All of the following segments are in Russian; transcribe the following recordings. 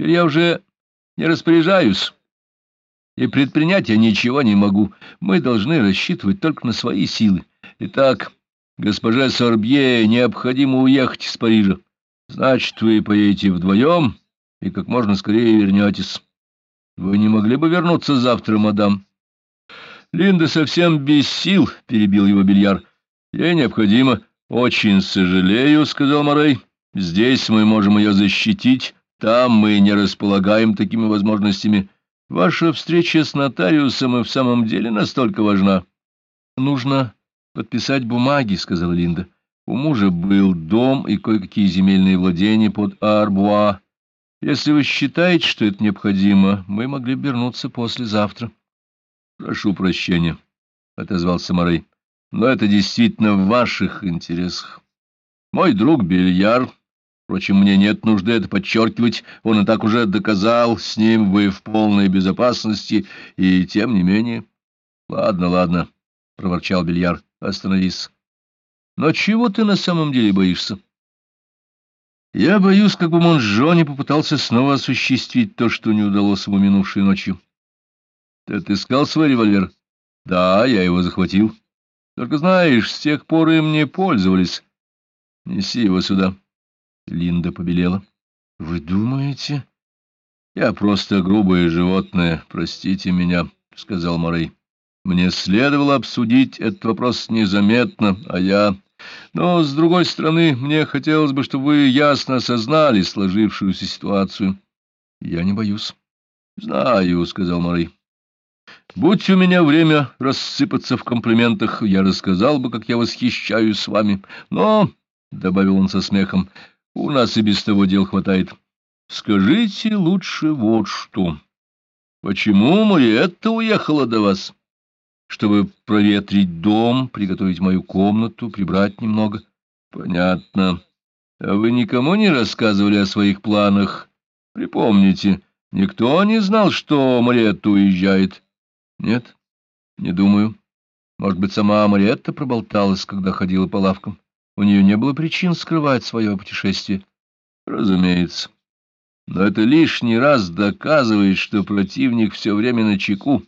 Теперь я уже не распоряжаюсь, и предпринять я ничего не могу. Мы должны рассчитывать только на свои силы. Итак, госпоже Сорбье необходимо уехать из Парижа. Значит, вы поедете вдвоем и как можно скорее вернетесь. Вы не могли бы вернуться завтра, мадам? Линда совсем без сил, — перебил его бильяр. Ей необходимо. Очень сожалею, — сказал Морей. Здесь мы можем ее защитить, там мы не располагаем такими возможностями. Ваша встреча с нотариусом и в самом деле настолько важна. Нужно подписать бумаги, — сказала Линда. У мужа был дом и кое-какие земельные владения под Арбуа. Если вы считаете, что это необходимо, мы могли вернуться послезавтра. — Прошу прощения, — отозвался Морей, — но это действительно в ваших интересах. Мой друг Бельяр, впрочем, мне нет нужды это подчеркивать, он и так уже доказал, с ним вы в полной безопасности, и тем не менее... — Ладно, ладно, — проворчал Бельяр, — остановись. — Но чего ты на самом деле боишься? — я боюсь, как бы Монжо не попытался снова осуществить то, что не удалось ему минувшей ночью. Ты отыскал свой револьвер? Да, я его захватил. Только знаешь, с тех пор им не пользовались. Неси его сюда. Линда побелела. Вы думаете? Я просто грубое животное, простите меня, сказал Морей. Мне следовало обсудить этот вопрос незаметно, а я... Но, с другой стороны, мне хотелось бы, чтобы вы ясно осознали сложившуюся ситуацию. — Я не боюсь. — Знаю, — сказал Морей. — Будь у меня время рассыпаться в комплиментах, я рассказал бы, как я восхищаюсь вами. Но, — добавил он со смехом, — у нас и без того дел хватает. Скажите лучше вот что. Почему Мариетта уехала до вас? — чтобы проветрить дом, приготовить мою комнату, прибрать немного. Понятно. А вы никому не рассказывали о своих планах? Припомните, никто не знал, что Мариетта уезжает? Нет, не думаю. Может быть, сама Мариетта проболталась, когда ходила по лавкам. У нее не было причин скрывать свое путешествие. Разумеется. Но это лишний раз доказывает, что противник все время на чеку.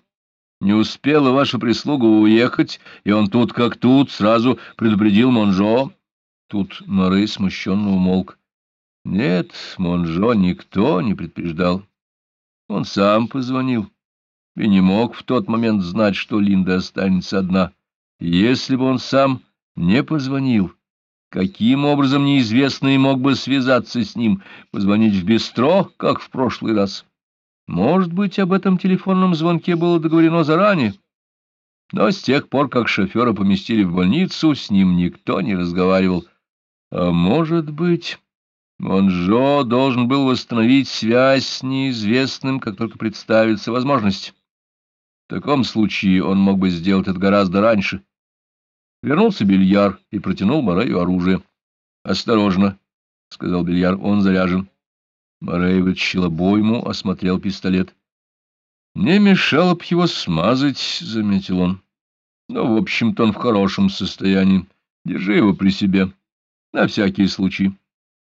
Не успела ваша прислуга уехать, и он тут как тут сразу предупредил Монжо. Тут Морей смущенно умолк. Нет, Монжо никто не предупреждал. Он сам позвонил и не мог в тот момент знать, что Линда останется одна. Если бы он сам не позвонил, каким образом неизвестный мог бы связаться с ним, позвонить в бистро, как в прошлый раз? Может быть, об этом телефонном звонке было договорено заранее, но с тех пор, как шофера поместили в больницу, с ним никто не разговаривал. А может быть, Монжо должен был восстановить связь с неизвестным, как только представится возможность. В таком случае он мог бы сделать это гораздо раньше. Вернулся Бильяр и протянул Морею оружие. — Осторожно, — сказал Бильяр, — он заряжен. Морей вытащил обойму, осмотрел пистолет. — Не мешало б его смазать, — заметил он. — Но, в общем-то, он в хорошем состоянии. Держи его при себе. На всякий случай.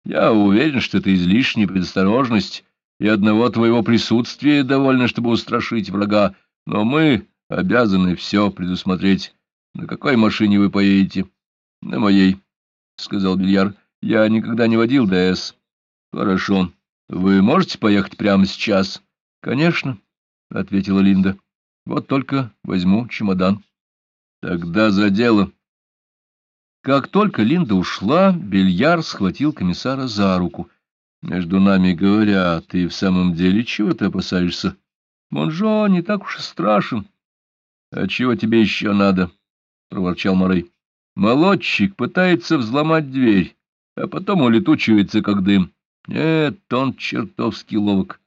Я уверен, что это излишняя предосторожность, и одного твоего присутствия довольно, чтобы устрашить врага. Но мы обязаны все предусмотреть. На какой машине вы поедете? — На моей, — сказал Бильяр. — Я никогда не водил ДС. — Хорошо. Вы можете поехать прямо сейчас? — Конечно, — ответила Линда. — Вот только возьму чемодан. — Тогда за дело. Как только Линда ушла, Бельяр схватил комиссара за руку. — Между нами говоря, ты в самом деле чего ты опасаешься? Монжо не так уж и страшен. — А чего тебе еще надо? — проворчал Морей. — Молодчик пытается взломать дверь, а потом улетучивается, как дым. — нет, он чертовски ловок.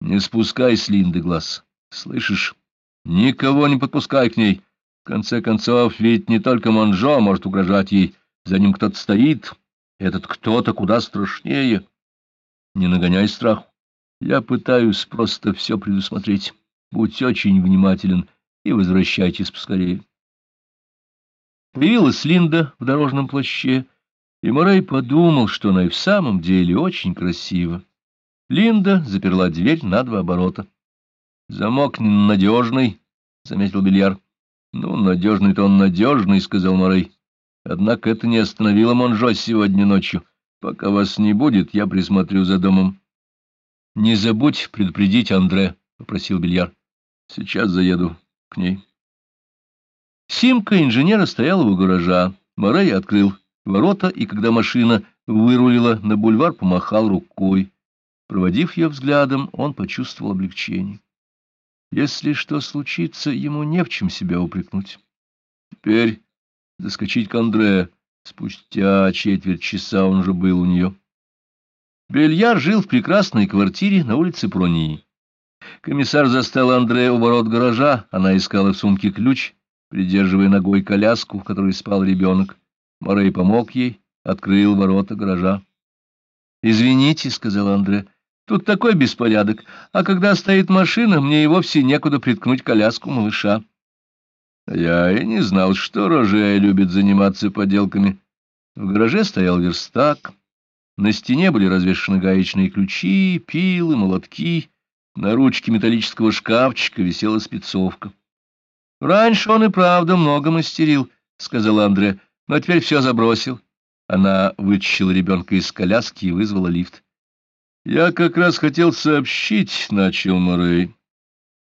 Не спускай с Линды глаз. Слышишь? Никого не подпускай к ней. В конце концов, ведь не только Монжо может угрожать ей. За ним кто-то стоит. Этот кто-то куда страшнее. Не нагоняй страху. Я пытаюсь просто все предусмотреть. Будь очень внимателен и возвращайтесь поскорее. Появилась Линда в дорожном плаще, и Морей подумал, что она и в самом деле очень красива. Линда заперла дверь на два оборота. «Замок ненадежный», — заметил Бильяр. «Ну, надежный-то он надежный», — сказал Морей. «Однако это не остановило Монжо сегодня ночью. Пока вас не будет, я присмотрю за домом». «Не забудь предупредить Андре», — попросил Бильяр. «Сейчас заеду к ней». Симка инженера стояла у гаража. Морей открыл ворота, и когда машина вырулила на бульвар, помахал рукой. Проводив ее взглядом, он почувствовал облегчение. Если что случится, ему не в чем себя упрекнуть. Теперь заскочить к Андре. Спустя четверть часа он уже был у нее. Бельяр жил в прекрасной квартире на улице Пронии. Комиссар застал Андре у ворот гаража, она искала в сумке ключ, придерживая ногой коляску, в которой спал ребенок. Морей помог ей, открыл ворота гаража. — Извините, — сказал Андре, — тут такой беспорядок, а когда стоит машина, мне и вовсе некуда приткнуть коляску малыша. Я и не знал, что Рожея любит заниматься поделками. В гараже стоял верстак, на стене были развешаны гаечные ключи, пилы, молотки, на ручке металлического шкафчика висела спецовка. Раньше он и правда много мастерил, — сказал Андре, — но теперь все забросил. Она вытащила ребенка из коляски и вызвала лифт. — Я как раз хотел сообщить, — начал Морей.